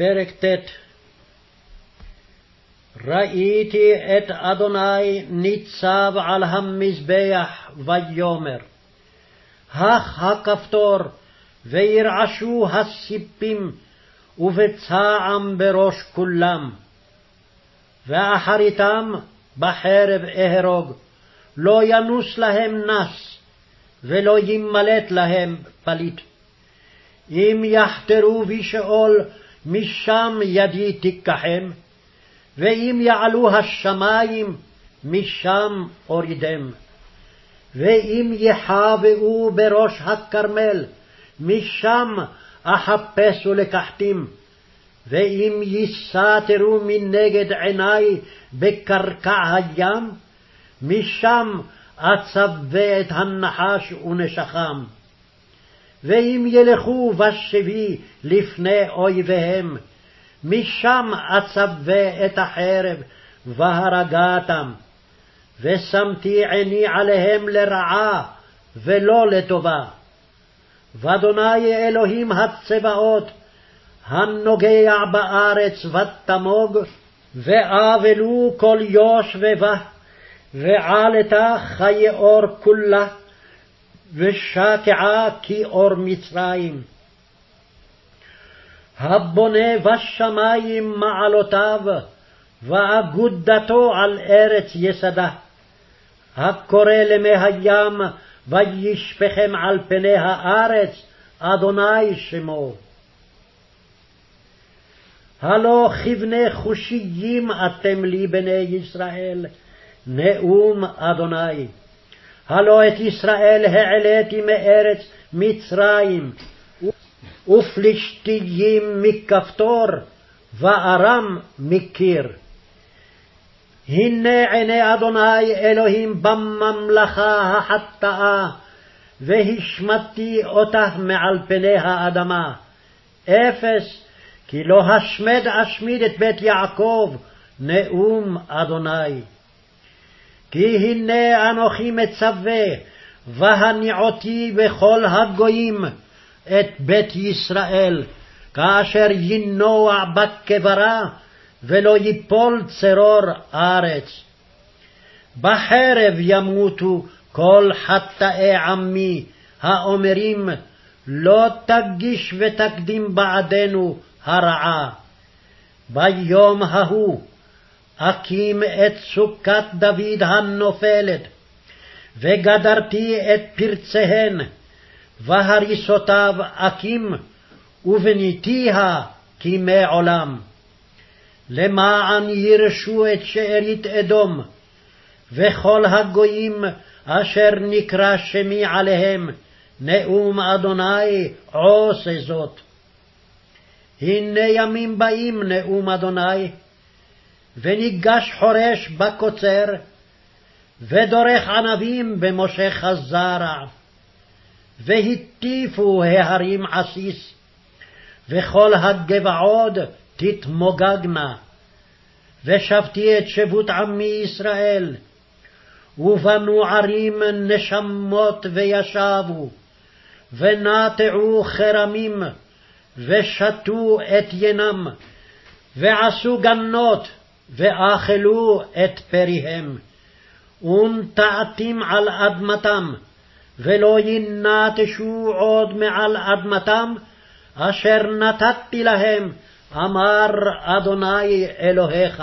פרק ט' ראיתי את אדוני ניצב על המזבח ויאמר הך הכפתור וירעשו הסיפים ובצעם בראש כולם. ואחריתם בחרב אהרוג לא ינוס להם נס ולא יימלט להם פליט. אם יחתרו בשאול משם ידי תיקחם, ואם יעלו השמים, משם אורידם. ואם יחבאו בראש הכרמל, משם אחפש ולקחתים. ואם יסתרו מנגד עיני בקרקע הים, משם אצווה את הנחש ונשכם. ואם ילכו בשבי לפני אויביהם, משם אצווה את החרב והרגתם. ושמתי עיני עליהם לרעה ולא לטובה. ואדוני אלוהים הצבאות, הנוגע בארץ ותמוג, ואבלו כל יוש ובה, ועלתה חיי אור כולה, ושקעה כאור מצרים. הבונה בשמים מעלותיו, ואגודתו על ארץ יסדה. הקורא למי הים, וישפכם על פני הארץ, אדוני שמו. הלא כבני חושיים אתם לי בני ישראל, נאום אדוני. הלא את ישראל העליתי מארץ מצרים, ופלישתיים מכפתור, וארם מקיר. הנה עיני אדוני אלוהים בממלכה החטאה, והשמדתי אותה מעל פני האדמה. אפס, כי לא השמד אשמיד את בית יעקב, נאום אדוני. כי הנה אנוכי מצווה, והניעותי בכל הגויים את בית ישראל, כאשר ינוע בקברה, ולא ייפול צרור ארץ. בחרב ימותו כל חטאי עמי, האומרים, לא תגיש ותקדים בעדנו הרעה. ביום ההוא אקים את סוכת דוד הנופלת, וגדרתי את פרציהן, והריסותיו אקים, ובניתיה כימי עולם. למען ירשו את שארית אדום, וכל הגויים אשר נקרא שמי עליהם, נאום אדוני עושה זאת. הנה ימים באים, נאום אדוני, וניגש חורש בקוצר, ודורך ענבים במושך הזרע. והטיפו ההרים עסיס, וכל הגבעות תתמוגגנה. ושבתי את שבות עמי ישראל, ובנו ערים נשמות וישבו, ונטעו חרמים, ושתו את ינם, ועשו גנות, ואכלו את פריהם, ונטעתים על אדמתם, ולא ינטשו עוד מעל אדמתם, אשר נתתי להם, אמר אדוני אלוהיך.